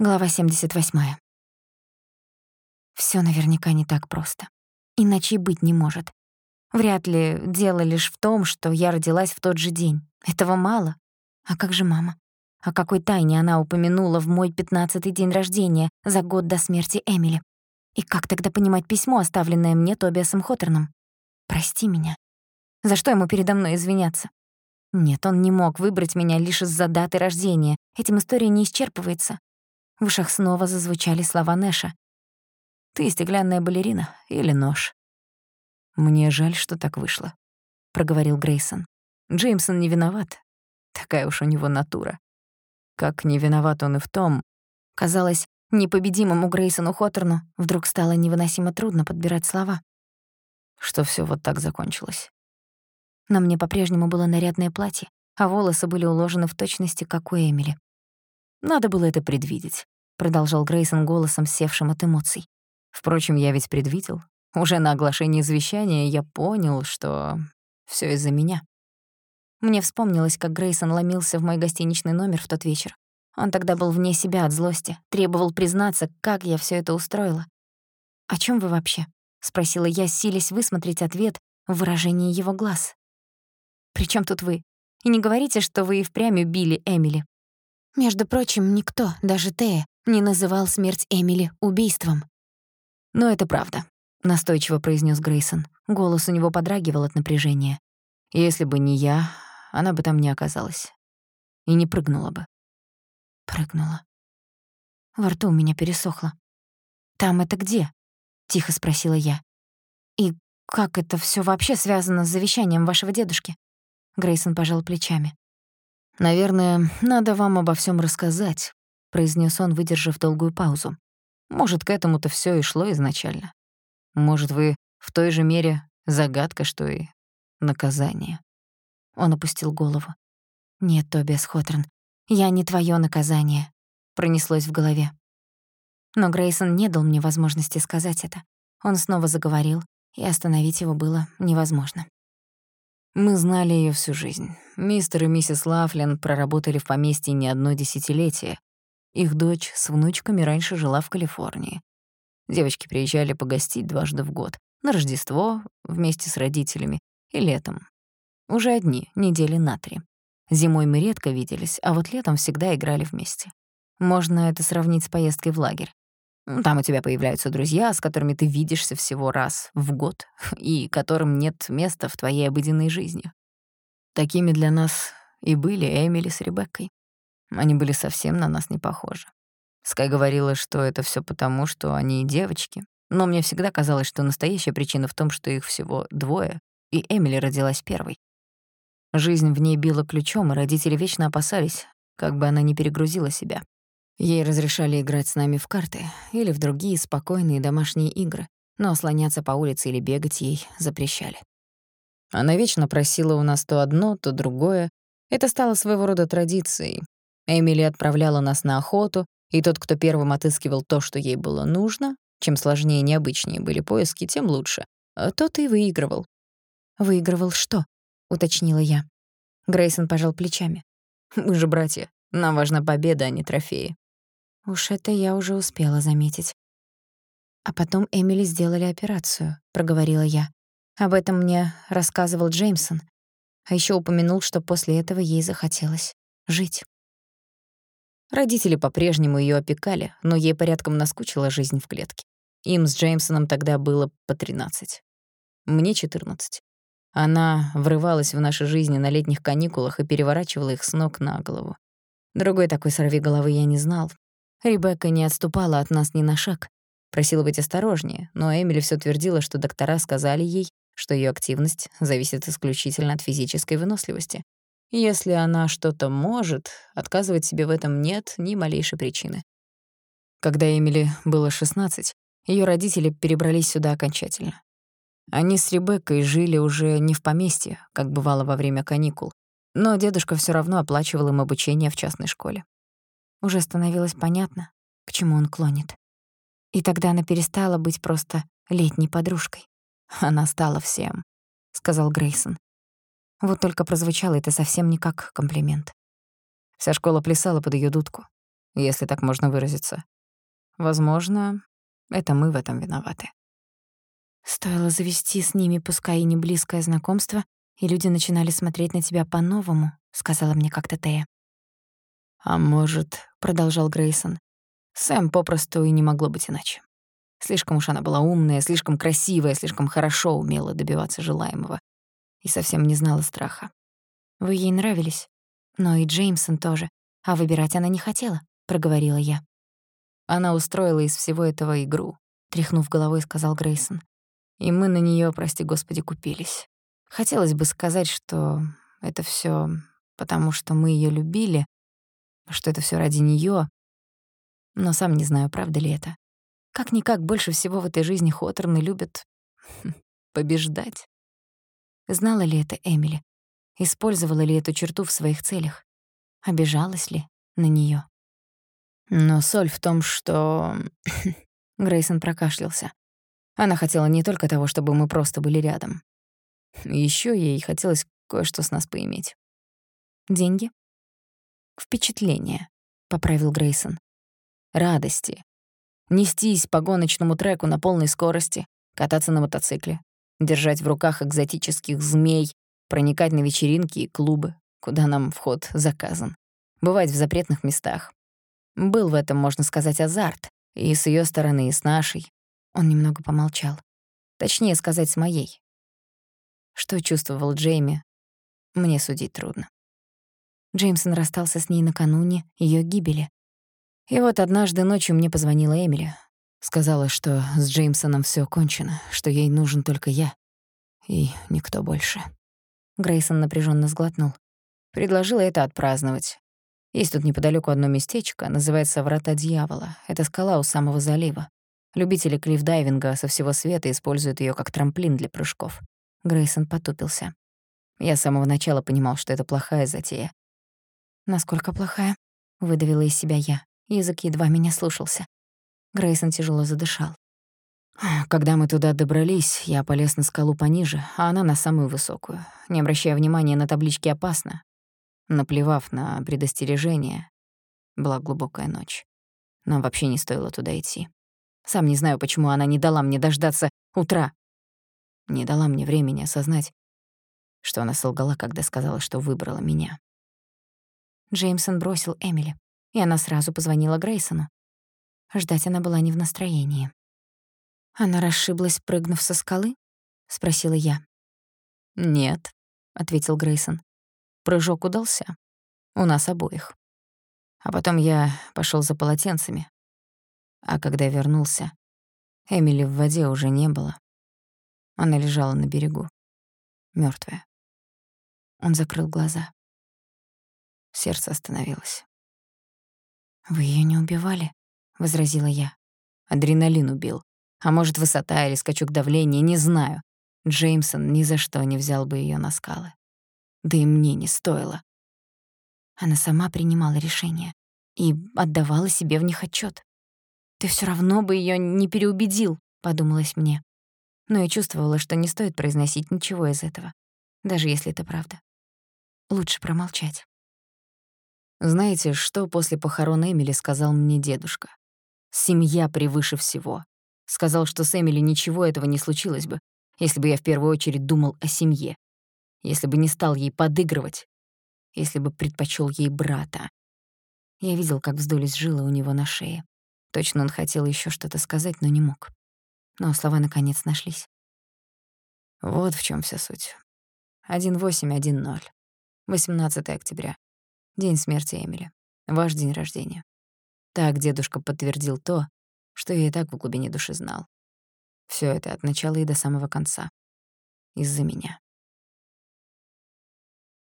Глава 78. Всё наверняка не так просто. Иначе и быть не может. Вряд ли дело лишь в том, что я родилась в тот же день. Этого мало. А как же мама? О какой тайне она упомянула в мой пятнадцатый день рождения, за год до смерти Эмили? И как тогда понимать письмо, оставленное мне Тобиасом Хоттерном? Прости меня. За что ему передо мной извиняться? Нет, он не мог выбрать меня лишь из-за даты рождения. Этим история не исчерпывается. В ушах снова зазвучали слова Нэша. «Ты стеклянная балерина или нож?» «Мне жаль, что так вышло», — проговорил Грейсон. «Джеймсон не виноват. Такая уж у него натура. Как не виноват он и в том...» Казалось, непобедимому Грейсону Хоттерну вдруг стало невыносимо трудно подбирать слова. Что всё вот так закончилось. На мне по-прежнему было нарядное платье, а волосы были уложены в точности, как у Эмили. Надо было это предвидеть, продолжал Грейсон голосом, севшим от эмоций. Впрочем, я ведь предвидел. Уже на оглашении завещания я понял, что всё из-за меня. Мне вспомнилось, как Грейсон ломился в мой гостиничный номер в тот вечер. Он тогда был вне себя от злости, требовал признаться, как я всё это устроила. «О чём вы вообще?» — спросила я, силясь высмотреть ответ в выражении его глаз. «При тут вы? И не говорите, что вы и впрямь убили Эмили». Между прочим, никто, даже Тея, не называл смерть Эмили убийством. «Но это правда», — настойчиво произнёс Грейсон. Голос у него подрагивал от напряжения. «Если бы не я, она бы там не оказалась. И не прыгнула бы». Прыгнула. Во рту у меня пересохло. «Там это где?» — тихо спросила я. «И как это всё вообще связано с завещанием вашего дедушки?» Грейсон пожал плечами. «Наверное, надо вам обо всем рассказать», — произнес он, выдержав долгую паузу. «Может, к этому-то все и шло изначально. Может, вы в той же мере загадка, что и наказание». Он опустил голову. «Нет, Тобиас Хоторн, я не твое наказание», — пронеслось в голове. Но Грейсон не дал мне возможности сказать это. Он снова заговорил, и остановить его было невозможно. Мы знали ее всю жизнь. Мистер и миссис Лафлин проработали в поместье не одно десятилетие. Их дочь с внучками раньше жила в Калифорнии. Девочки приезжали погостить дважды в год. На Рождество вместе с родителями и летом. Уже одни, недели на три. Зимой мы редко виделись, а вот летом всегда играли вместе. Можно это сравнить с поездкой в лагерь. Там у тебя появляются друзья, с которыми ты видишься всего раз в год, и которым нет места в твоей обыденной жизни. Такими для нас и были Эмили с Ребеккой. Они были совсем на нас не похожи. Скай говорила, что это все потому, что они девочки, но мне всегда казалось, что настоящая причина в том, что их всего двое, и Эмили родилась первой. Жизнь в ней била ключом, и родители вечно опасались, как бы она не перегрузила себя. Ей разрешали играть с нами в карты или в другие спокойные домашние игры, но слоняться по улице или бегать ей запрещали. Она вечно просила у нас то одно, то другое. Это стало своего рода традицией. Эмили отправляла нас на охоту, и тот, кто первым отыскивал то, что ей было нужно, чем сложнее и необычнее были поиски, тем лучше, а тот и выигрывал. «Выигрывал что?» — уточнила я. Грейсон пожал плечами. «Мы же братья. Нам важна победа, а не трофеи. Уж это я уже успела заметить. А потом Эмили сделали операцию, проговорила я. Об этом мне рассказывал Джеймсон. А ещё упомянул, что после этого ей захотелось жить. Родители по-прежнему её опекали, но ей порядком наскучила жизнь в клетке. Им с Джеймсоном тогда было по 13. Мне 14. Она врывалась в наши жизни на летних каникулах и переворачивала их с ног на голову. Другой такой сорви головы я не знал, Ребекка не отступала от нас ни на шаг. Просила быть осторожнее, но Эмили все твердила, что доктора сказали ей, что ее активность зависит исключительно от физической выносливости. Если она что-то может, отказывать себе в этом нет ни малейшей причины. Когда Эмили было 16, ее родители перебрались сюда окончательно. Они с Ребеккой жили уже не в поместье, как бывало во время каникул, но дедушка все равно оплачивал им обучение в частной школе. Уже становилось понятно, к чему он клонит. И тогда она перестала быть просто летней подружкой. Она стала всем, сказал Грейсон. Вот только прозвучало это совсем не как комплимент. Вся школа плясала под ее дудку. если так можно выразиться. Возможно, это мы в этом виноваты. Стоило завести с ними, пускай и не близкое знакомство, и люди начинали смотреть на тебя по-новому, сказала мне как-то Тея. А может, продолжал Грейсон, Сэм попросту и не могло быть иначе. Слишком уж она была умная, слишком красивая, слишком хорошо умела добиваться желаемого и совсем не знала страха. Вы ей нравились, но и Джеймсон тоже, а выбирать она не хотела, проговорила я. Она устроила из всего этого игру, тряхнув головой, сказал Грейсон. И мы на неё, прости господи, купились. Хотелось бы сказать, что это всё потому, что мы её любили, что это всё ради неё, но сам не знаю, правда ли это. Как-никак больше всего в этой жизни Хоторны любят побеждать. Знала ли это Эмили? Использовала ли эту черту в своих целях? Обижалась ли на неё? Но соль в том, что... Грейсон прокашлялся. Она хотела не только того, чтобы мы просто были рядом. Ещё ей хотелось кое-что с нас поиметь. Деньги? Впечатление, поправил Грейсон. Радости. Нестись по гоночному треку на полной скорости, кататься на мотоцикле, держать в руках экзотических змей, проникать на вечеринки и клубы, куда нам вход заказан, бывать в запретных местах. Был в этом, можно сказать, азарт, и с её стороны, и с нашей. Он немного помолчал. Точнее сказать, с моей. Что чувствовал Джейми, мне судить трудно. Джеймсон расстался с ней накануне её гибели. И вот однажды ночью мне позвонила Эмили. Сказала, что с Джеймсоном всё кончено, что ей нужен только я. И никто больше. Грейсон напряжённо сглотнул. Предложила это отпраздновать. Есть тут неподалёку одно местечко, называется Врата Дьявола. Это скала у самого залива. Любители клиффдайвинга со всего света используют её как трамплин для прыжков. Грейсон потупился. Я с самого начала понимал, что это плохая затея. «Насколько плохая?» — выдавила из себя я. Язык едва меня слушался. Грейсон тяжело задышал. Когда мы туда добрались, я полез на скалу пониже, а она на самую высокую, не обращая внимания на таблички «опасно». Наплевав на предостережение, была глубокая ночь. Нам вообще не стоило туда идти. Сам не знаю, почему она не дала мне дождаться утра. Не дала мне времени осознать, что она солгала, когда сказала, что выбрала меня. Джеймсон бросил Эмили, и она сразу позвонила Грейсону. Ждать она была не в настроении. «Она расшиблась, прыгнув со скалы?» — спросила я. «Нет», — ответил Грейсон. «Прыжок удался. У нас обоих. А потом я пошёл за полотенцами, а когда вернулся, Эмили в воде уже не было. Она лежала на берегу, мёртвая. Он закрыл глаза. Сердце остановилось. «Вы её не убивали?» — возразила я. «Адреналин убил. А может, высота или скачок давления, не знаю. Джеймсон ни за что не взял бы её на скалы. Да и мне не стоило». Она сама принимала решение и отдавала себе в них отчёт. Ты всё равно бы её не переубедил, подумалось мне. Но я чувствовала, что не стоит произносить ничего из этого, даже если это правда. Лучше промолчать. Знаете, что после похорон Эмили сказал мне дедушка? Семья превыше всего. Сказал, что с Эмили ничего этого не случилось бы, если бы я в первую очередь думал о семье, если бы не стал ей подыгрывать, если бы предпочёл ей брата. Я видел, как вздулись жилы у него на шее. Точно он хотел ещё что-то сказать, но не мог. Но слова наконец нашлись. Вот в чём вся суть. 1810. 18 октября. День смерти Эмили. Ваш день рождения. Так дедушка подтвердил то, что я и так в глубине души знал. Всё это от начала и до самого конца. Из-за меня.